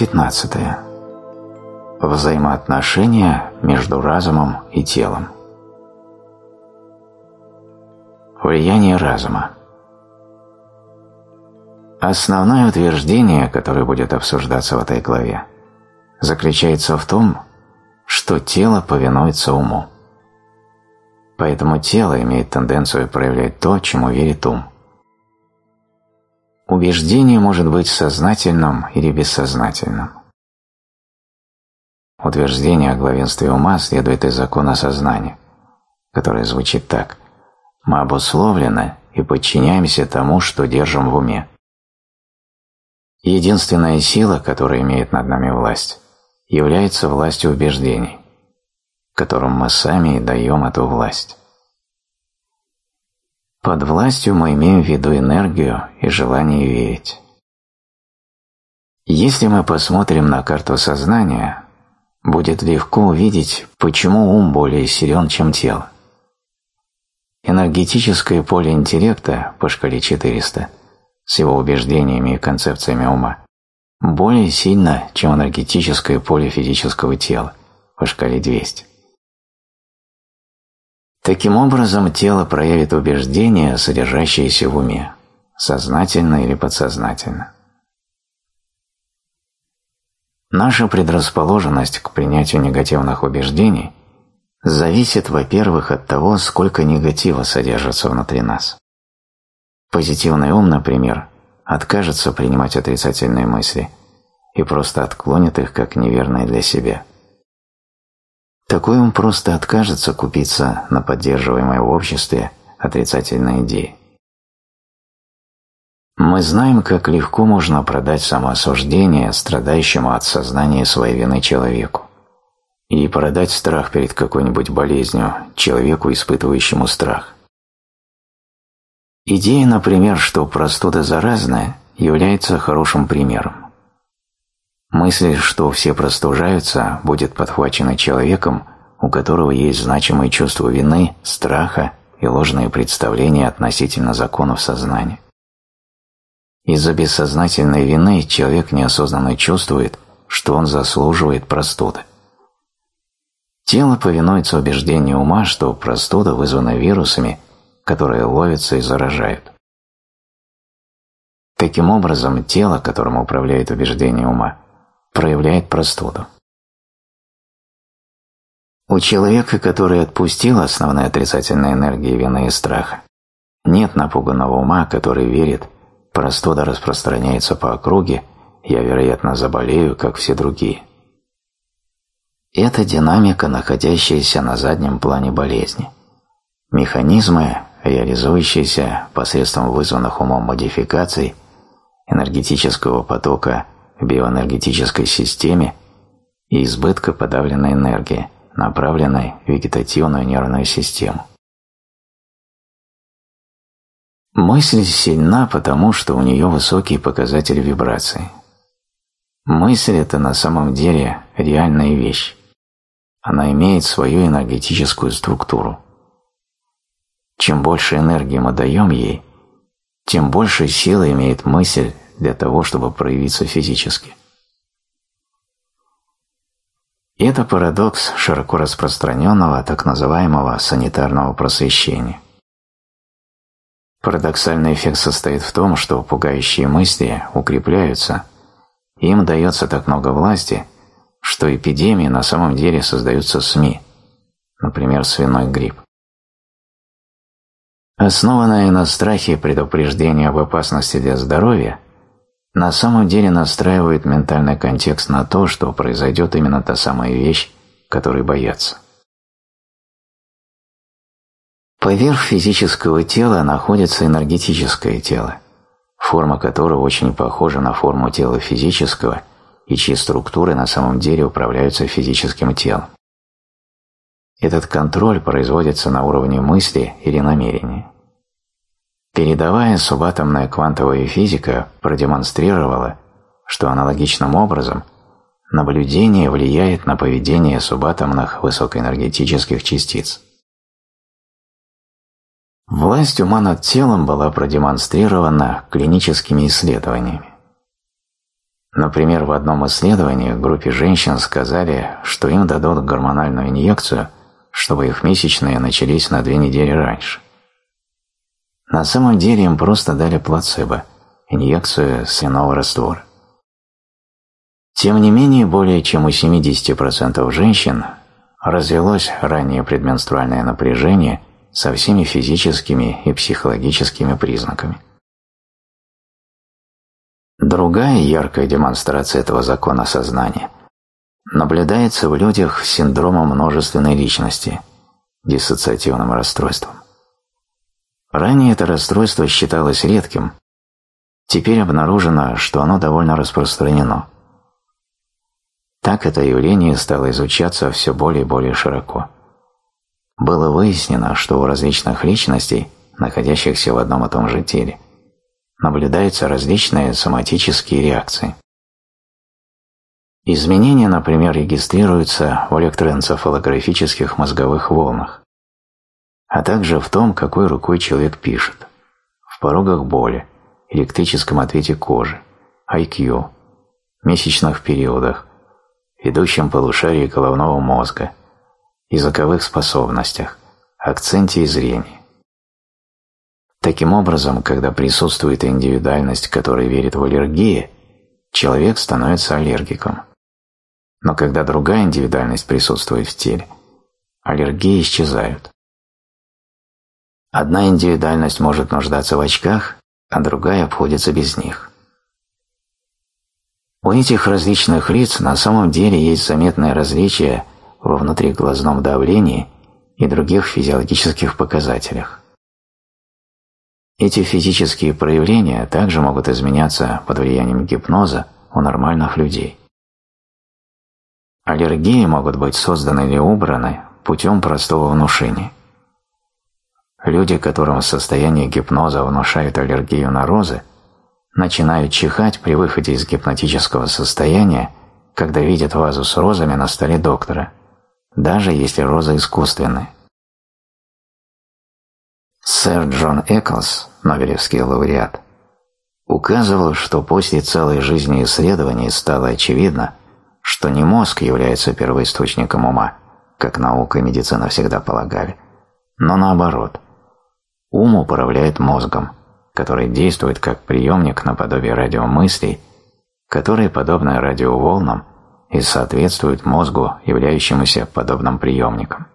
Глава 15. Взаимоотношения между разумом и телом. Влияние разума. Основное утверждение, которое будет обсуждаться в этой главе, заключается в том, что тело повинуется уму. Поэтому тело имеет тенденцию проявлять то, чему верит ум. Убеждение может быть сознательным или бессознательным. Утверждение о главенстве ума следует из закона сознания, которое звучит так «Мы обусловлены и подчиняемся тому, что держим в уме». Единственная сила, которая имеет над нами власть, является властью убеждений которым мы сами даем эту власть. Под властью мы имеем в виду энергию и желание верить. Если мы посмотрим на карту сознания, будет легко увидеть, почему ум более силен, чем тело. Энергетическое поле интеллекта по шкале 400 с его убеждениями и концепциями ума более сильно, чем энергетическое поле физического тела по шкале 200. Таким образом, тело проявит убеждения, содержащиеся в уме, сознательно или подсознательно. Наша предрасположенность к принятию негативных убеждений зависит, во-первых, от того, сколько негатива содержится внутри нас. Позитивный ум, например, откажется принимать отрицательные мысли и просто отклонит их как неверные для себя – такой он просто откажется купиться на поддерживаемой в обществе отрицательной идеи. Мы знаем, как легко можно продать самоосуждение страдающему от сознания своей вины человеку и продать страх перед какой-нибудь болезнью человеку, испытывающему страх. Идея, например, что простуда заразная, является хорошим примером. Мысль, что все простужаются, будет подхвачена человеком, у которого есть значимые чувства вины, страха и ложные представления относительно законов сознания. Из-за бессознательной вины человек неосознанно чувствует, что он заслуживает простуды. Тело повинуется убеждению ума, что простуда вызвана вирусами, которые ловятся и заражают. Таким образом, тело, которым управляет убеждение ума, проявляет простуду. У человека, который отпустил основные отрицательные энергии вины и страха, нет напуганного ума, который верит, простуда распространяется по округе, я, вероятно, заболею, как все другие. Это динамика, находящаяся на заднем плане болезни. Механизмы, реализующиеся посредством вызванных умом модификаций энергетического потока биоэнергетической системе и избытка подавленной энергии, направленной в вегетативную нервную систему. Мысль сильна потому, что у нее высокий показатель вибрации. Мысль – это на самом деле реальная вещь. Она имеет свою энергетическую структуру. Чем больше энергии мы даем ей, тем больше силы имеет мысль для того, чтобы проявиться физически. Это парадокс широко распространенного так называемого санитарного просвещения. Парадоксальный эффект состоит в том, что пугающие мысли укрепляются, им дается так много власти, что эпидемии на самом деле создаются СМИ, например, свиной грипп. Основанное на страхе предупреждение об опасности для здоровья – на самом деле настраивает ментальный контекст на то, что произойдет именно та самая вещь, которой боятся. Поверх физического тела находится энергетическое тело, форма которого очень похожа на форму тела физического и чьи структуры на самом деле управляются физическим телом. Этот контроль производится на уровне мысли или намерения. Передовая субатомная квантовая физика продемонстрировала, что аналогичным образом наблюдение влияет на поведение субатомных высокоэнергетических частиц. Власть ума над телом была продемонстрирована клиническими исследованиями. Например, в одном исследовании группе женщин сказали, что им дадут гормональную инъекцию, чтобы их месячные начались на две недели раньше. На самом деле им просто дали плацебо – инъекцию свиного раствора. Тем не менее, более чем у 70% женщин развелось раннее предменструальное напряжение со всеми физическими и психологическими признаками. Другая яркая демонстрация этого закона сознания наблюдается в людях с синдромом множественной личности, диссоциативным расстройством. Ранее это расстройство считалось редким, теперь обнаружено, что оно довольно распространено. Так это явление стало изучаться все более и более широко. Было выяснено, что у различных личностей, находящихся в одном и том же теле, наблюдаются различные соматические реакции. Изменения, например, регистрируются в электроэнцефалографических мозговых волнах, а также в том, какой рукой человек пишет, в порогах боли, электрическом ответе кожи, IQ, месячных периодах, ведущем полушарии головного мозга, языковых способностях, акценте и зрении. Таким образом, когда присутствует индивидуальность, которая верит в аллергии, человек становится аллергиком. Но когда другая индивидуальность присутствует в теле, аллергии исчезают. Одна индивидуальность может нуждаться в очках, а другая обходится без них. У этих различных лиц на самом деле есть заметное различие во внутриглазном давлении и других физиологических показателях. Эти физические проявления также могут изменяться под влиянием гипноза у нормальных людей. Аллергии могут быть созданы или убраны путем простого внушения. Люди, которым в состоянии гипноза внушают аллергию на розы, начинают чихать при выходе из гипнотического состояния, когда видят вазу с розами на столе доктора, даже если розы искусственные. Сэр Джон Эклс, Нобелевский лауреат, указывал, что после целой жизни исследований стало очевидно, что не мозг является первоисточником ума, как наука и медицина всегда полагали, но наоборот. Ум управляет мозгом, который действует как приемник наподобие радиомыслей, которые подобны радиоволнам и соответствуют мозгу, являющемуся подобным приемником.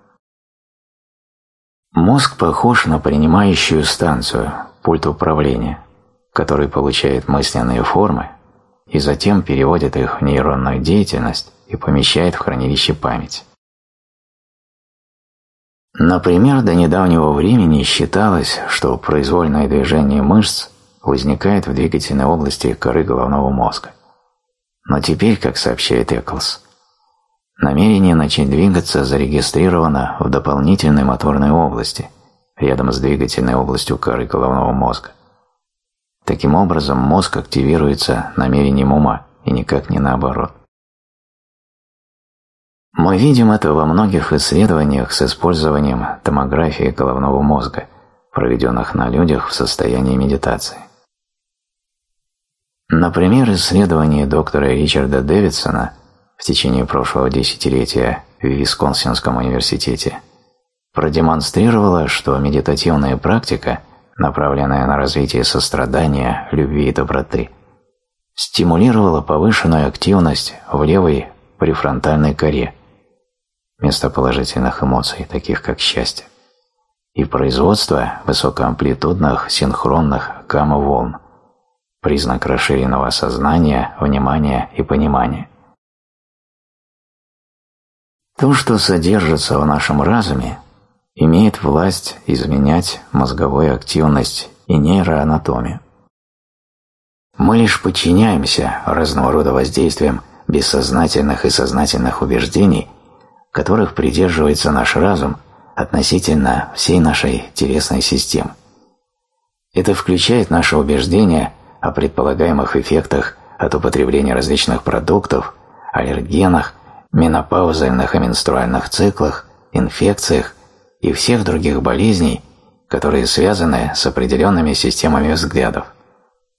Мозг похож на принимающую станцию, пульт управления, который получает мысленные формы и затем переводит их в нейронную деятельность и помещает в хранилище памяти. Например, до недавнего времени считалось, что произвольное движение мышц возникает в двигательной области коры головного мозга. Но теперь, как сообщает Эклс, Намерение начать двигаться зарегистрировано в дополнительной моторной области, рядом с двигательной областью коры головного мозга. Таким образом, мозг активируется намерением ума, и никак не наоборот. Мы видим это во многих исследованиях с использованием томографии головного мозга, проведенных на людях в состоянии медитации. Например, исследование доктора Ричарда Дэвидсона – в течение прошлого десятилетия в Висконсинском университете продемонстрировала, что медитативная практика, направленная на развитие сострадания, любви и доброты, стимулировала повышенную активность в левой префронтальной коре, место положительных эмоций, таких как счастье, и производство высокоамплитудных синхронных гамма-волн, признак расширенного сознания, внимания и понимания. То, что содержится в нашем разуме, имеет власть изменять мозговую активность и нейроанатомию. Мы лишь подчиняемся разного рода воздействиям бессознательных и сознательных убеждений, которых придерживается наш разум относительно всей нашей телесной системы. Это включает наши убеждения о предполагаемых эффектах от употребления различных продуктов, аллергенах, менопаузальных и менструальных циклах, инфекциях и всех других болезней, которые связаны с определенными системами взглядов,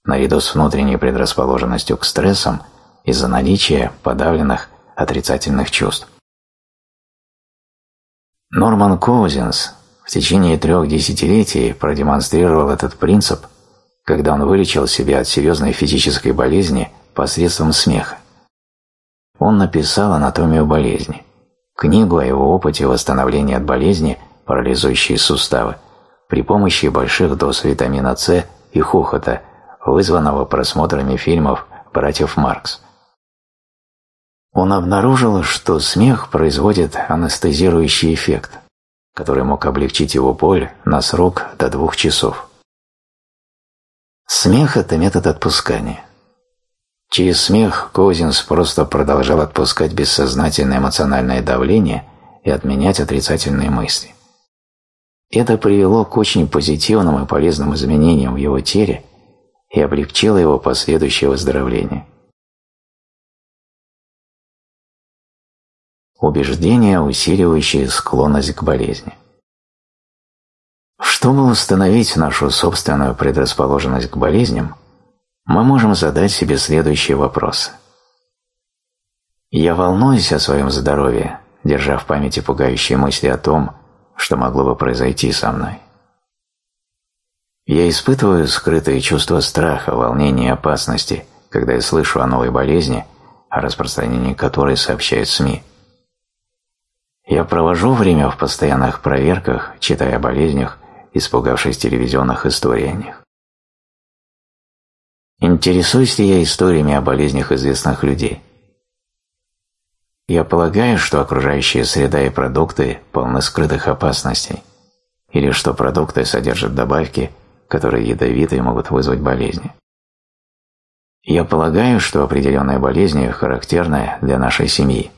наряду с внутренней предрасположенностью к стрессам из-за наличия подавленных отрицательных чувств. Норман Коузенс в течение трех десятилетий продемонстрировал этот принцип, когда он вылечил себя от серьезной физической болезни посредством смеха. Он написал «Анатомию болезни», книгу о его опыте восстановления от болезни, парализующие суставы, при помощи больших доз витамина С и хохота, вызванного просмотрами фильмов братьев Маркс. Он обнаружил, что смех производит анестезирующий эффект, который мог облегчить его боль на срок до двух часов. Смех – это метод отпускания. Через смех Козинс просто продолжал отпускать бессознательное эмоциональное давление и отменять отрицательные мысли. Это привело к очень позитивным и полезным изменениям в его теле и облегчило его последующее выздоровление. Убеждения, усиливающие склонность к болезни. Чтобы установить нашу собственную предрасположенность к болезням, мы можем задать себе следующие вопросы. Я волнуюсь о своем здоровье, держа в памяти пугающие мысли о том, что могло бы произойти со мной. Я испытываю скрытые чувства страха, волнения и опасности, когда я слышу о новой болезни, о распространении которой сообщают СМИ. Я провожу время в постоянных проверках, читая о болезнях, испугавшись телевизионных историй о них. Интересуюсь ли я историями о болезнях известных людей? Я полагаю, что окружающая среда и продукты полны скрытых опасностей, или что продукты содержат добавки, которые ядовиты и могут вызвать болезни. Я полагаю, что определенные болезни характерны для нашей семьи.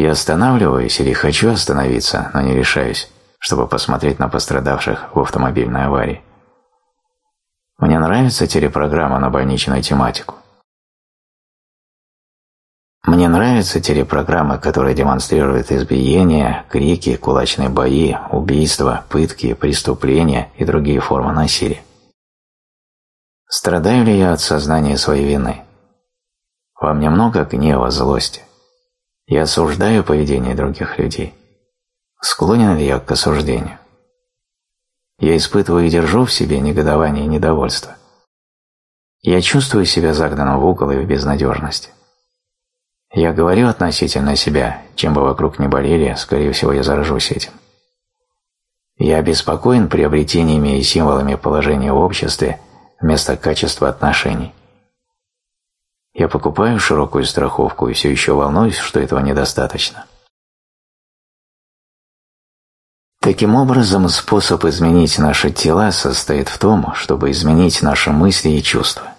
Я останавливаюсь или хочу остановиться, но не решаюсь, чтобы посмотреть на пострадавших в автомобильной аварии. Мне нравится телепрограмма на больничную тематику. Мне нравятся телепрограммы, которые демонстрируют избиения, крики, кулачные бои, убийства, пытки, преступления и другие формы насилия. Страдаю ли я от сознания своей вины? Во мне много гнева, злости. Я осуждаю поведение других людей. Склонен ли я к осуждению? Я испытываю и держу в себе негодование и недовольство. Я чувствую себя загнанным в угол и в безнадежности. Я говорю относительно себя, чем бы вокруг не болели, скорее всего, я заражусь этим. Я обеспокоен приобретениями и символами положения в обществе вместо качества отношений. Я покупаю широкую страховку и все еще волнуюсь, что этого недостаточно. Таким образом, способ изменить наши тела состоит в том, чтобы изменить наши мысли и чувства.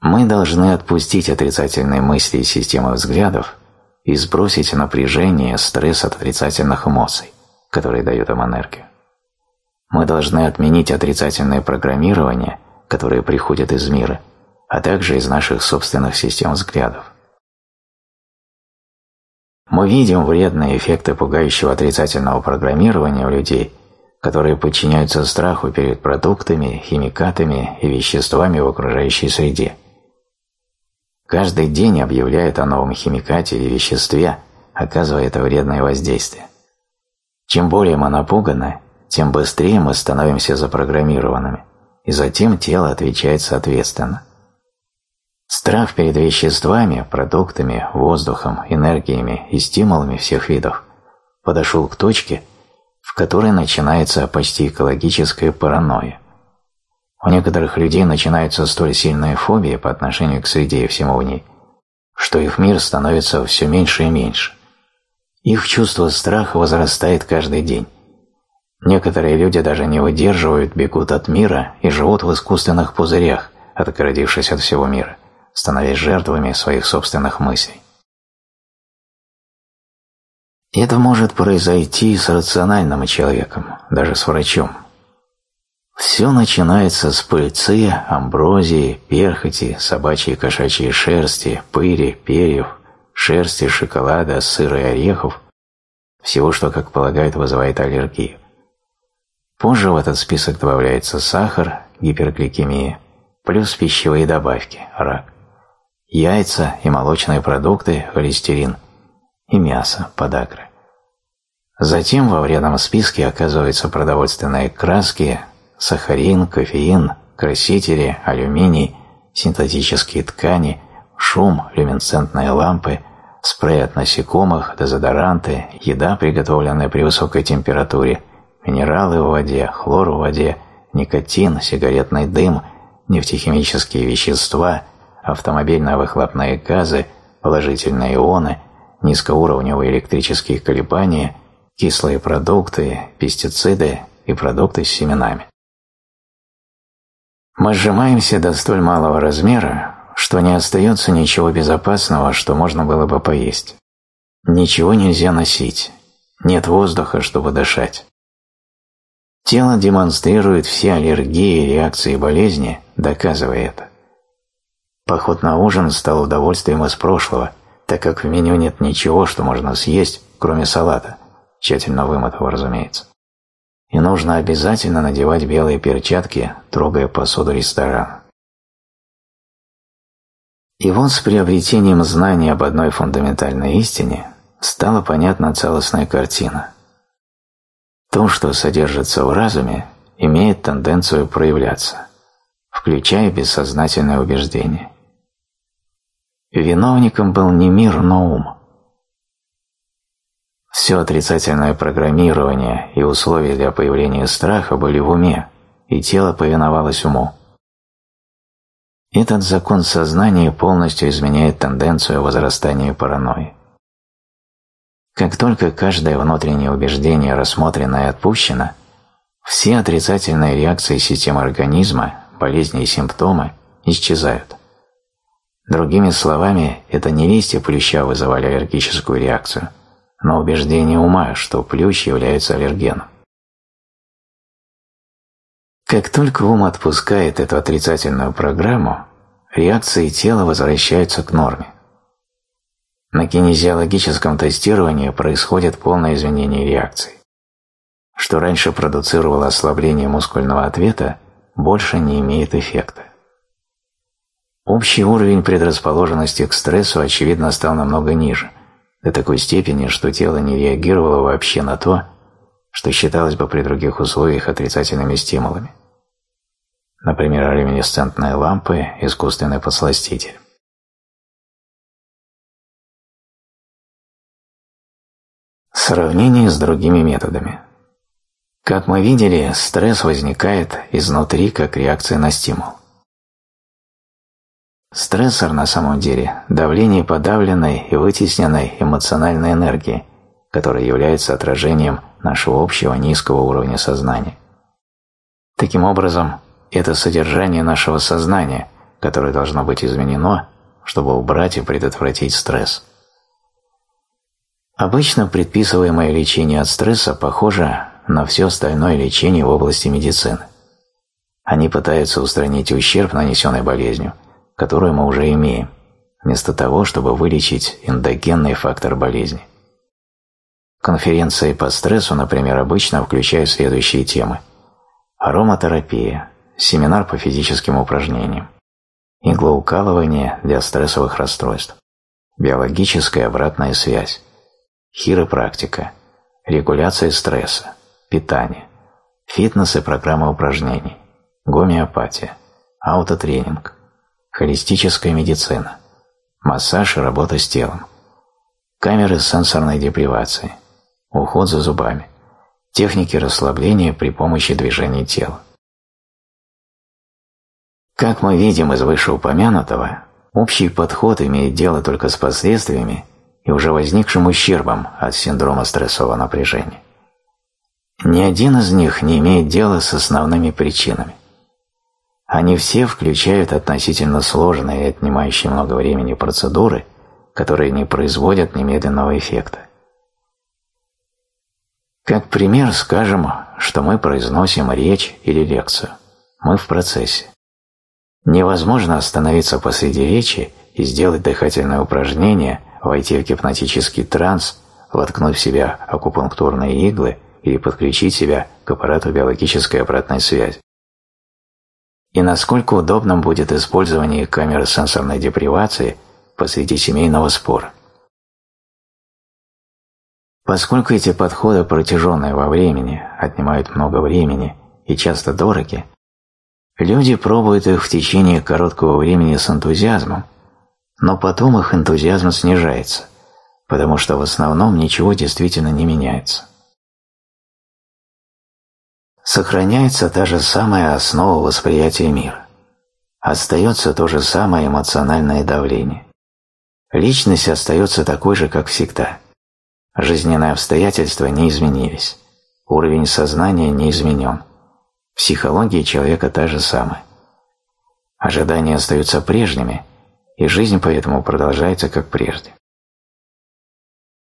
Мы должны отпустить отрицательные мысли и системы взглядов и сбросить напряжение, стресс от отрицательных эмоций, которые дают им энергию. Мы должны отменить отрицательное программирование, которое приходит из мира, а также из наших собственных систем взглядов. Мы видим вредные эффекты пугающего отрицательного программирования у людей, которые подчиняются страху перед продуктами, химикатами и веществами в окружающей среде. Каждый день объявляют о новом химикате или веществе, оказывая это вредное воздействие. Чем более мы напуганы, тем быстрее мы становимся запрограммированными, и затем тело отвечает соответственно – Страх перед веществами, продуктами, воздухом, энергиями и стимулами всех видов подошел к точке, в которой начинается почти экологическая паранойя. У некоторых людей начинаются столь сильные фобии по отношению к среде и всему в ней, что их мир становится все меньше и меньше. Их чувство страха возрастает каждый день. Некоторые люди даже не выдерживают, бегут от мира и живут в искусственных пузырях, отгородившись от всего мира становясь жертвами своих собственных мыслей. Это может произойти с рациональным человеком, даже с врачом. Все начинается с пыльцы, амброзии, перхоти, собачьей кошачьей шерсти, пыли, перьев, шерсти, шоколада, сыра и орехов, всего, что, как полагают, вызывает аллергию. Позже в этот список добавляется сахар, гипергликемия, плюс пищевые добавки, рак яйца и молочные продукты – холестерин, и мясо – подагра. Затем во вредном списке оказываются продовольственные краски, сахарин, кофеин, красители, алюминий, синтетические ткани, шум, люминесцентные лампы, спрей от насекомых, дезодоранты, еда, приготовленная при высокой температуре, минералы в воде, хлор в воде, никотин, сигаретный дым, нефтехимические вещества, автомобильные выхлопные газы, положительные ионы, низкоуровневые электрические колебания – кислые продукты, пестициды и продукты с семенами. Мы сжимаемся до столь малого размера, что не остается ничего безопасного, что можно было бы поесть. Ничего нельзя носить, нет воздуха, чтобы дышать. Тело демонстрирует все аллергии, реакции и болезни, доказывая это. Поход на ужин стал удовольствием из прошлого, так как в меню нет ничего, что можно съесть, кроме салата, тщательно вымытого, разумеется. И нужно обязательно надевать белые перчатки, трогая посуду ресторана. И вот с приобретением знания об одной фундаментальной истине стала понятна целостная картина. То, что содержится в разуме, имеет тенденцию проявляться, включая бессознательное убеждение. Виновником был не мир, но ум. Все отрицательное программирование и условия для появления страха были в уме, и тело повиновалось уму. Этот закон сознания полностью изменяет тенденцию возрастания паранойи. Как только каждое внутреннее убеждение рассмотрено и отпущено, все отрицательные реакции системы организма, болезни и симптомы исчезают. Другими словами, это не листья плюща вызывали аллергическую реакцию – но убеждение ума, что плющ является аллергеном. Как только ум отпускает эту отрицательную программу, реакции тела возвращаются к норме. На кинезиологическом тестировании происходит полное изменение реакций. Что раньше продуцировало ослабление мускульного ответа, больше не имеет эффекта. Общий уровень предрасположенности к стрессу, очевидно, стал намного ниже – до такой степени, что тело не реагировало вообще на то, что считалось бы при других условиях отрицательными стимулами. Например, люминесцентные лампы, искусственный подсластитель. Сравнение с другими методами. Как мы видели, стресс возникает изнутри как реакция на стимул. Стрессор на самом деле – давление подавленной и вытесненной эмоциональной энергии, которая является отражением нашего общего низкого уровня сознания. Таким образом, это содержание нашего сознания, которое должно быть изменено, чтобы убрать и предотвратить стресс. Обычно предписываемое лечение от стресса похоже на все остальное лечение в области медицины. Они пытаются устранить ущерб, нанесенный болезнью – которую мы уже имеем, вместо того, чтобы вылечить эндогенный фактор болезни. Конференции по стрессу, например, обычно включают следующие темы. Ароматерапия, семинар по физическим упражнениям, иглоукалывание для стрессовых расстройств, биологическая обратная связь, хиропрактика, регуляция стресса, питание, фитнес и программа упражнений, гомеопатия, аутотренинг, холистическая медицина, массаж и работа с телом, камеры сенсорной депривации, уход за зубами, техники расслабления при помощи движения тела. Как мы видим из вышеупомянутого, общий подход имеет дело только с последствиями и уже возникшим ущербом от синдрома стрессового напряжения. Ни один из них не имеет дела с основными причинами. Они все включают относительно сложные и отнимающие много времени процедуры, которые не производят немедленного эффекта. Как пример скажем, что мы произносим речь или лекцию. Мы в процессе. Невозможно остановиться посреди речи и сделать дыхательное упражнение, войти в гипнотический транс, воткнуть в себя акупунктурные иглы или подключить себя к аппарату биологической обратной связи. И насколько удобным будет использование камеры сенсорной депривации посреди семейного спора. Поскольку эти подходы протяженные во времени, отнимают много времени и часто дороги, люди пробуют их в течение короткого времени с энтузиазмом, но потом их энтузиазм снижается, потому что в основном ничего действительно не меняется. Сохраняется та же самая основа восприятия мира. Остается то же самое эмоциональное давление. Личность остается такой же, как всегда – Жизненные обстоятельства не изменились. Уровень сознания не изменен. Психология человека та же самая. Ожидания остаются прежними, и жизнь поэтому продолжается как прежде.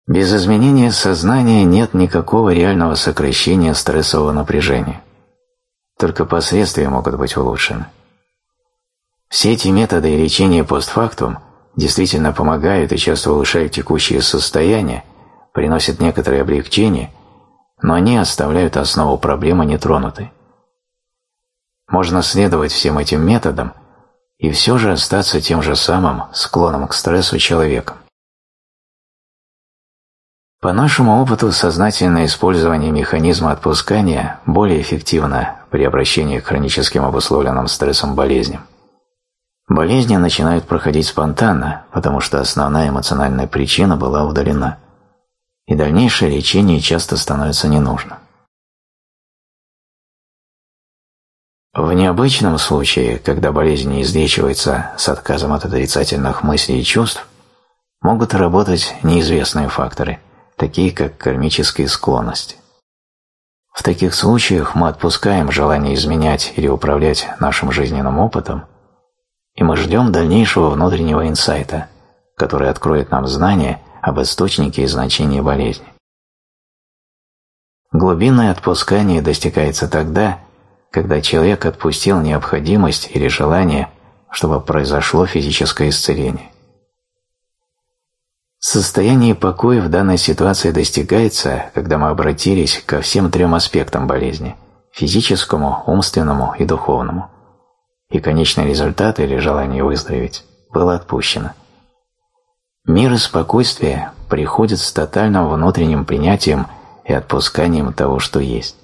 Без изменения сознания нет никакого реального сокращения стрессового напряжения. Только последствия могут быть улучшены. Все эти методы лечения постфактум действительно помогают и часто улучшают текущее состояние, приносят некоторое облегчение, но они оставляют основу проблемы нетронутой. Можно следовать всем этим методам и все же остаться тем же самым склоном к стрессу человеком. По нашему опыту сознательное использование механизма отпускания более эффективно при обращении к хроническим обусловленным стрессом болезням. Болезни начинают проходить спонтанно, потому что основная эмоциональная причина была удалена – и дальнейшее лечение часто становится ненужным. В необычном случае, когда болезнь не излечивается с отказом от отрицательных мыслей и чувств, могут работать неизвестные факторы, такие как кармические склонности. В таких случаях мы отпускаем желание изменять или управлять нашим жизненным опытом, и мы ждем дальнейшего внутреннего инсайта, который откроет нам знания об источнике и значении болезни. Глубинное отпускание достигается тогда, когда человек отпустил необходимость или желание, чтобы произошло физическое исцеление. Состояние покоя в данной ситуации достигается, когда мы обратились ко всем трем аспектам болезни – физическому, умственному и духовному. И конечный результат или желание выздороветь было отпущено. Мир и спокойствие приходят с тотальным внутренним принятием и отпусканием того, что есть.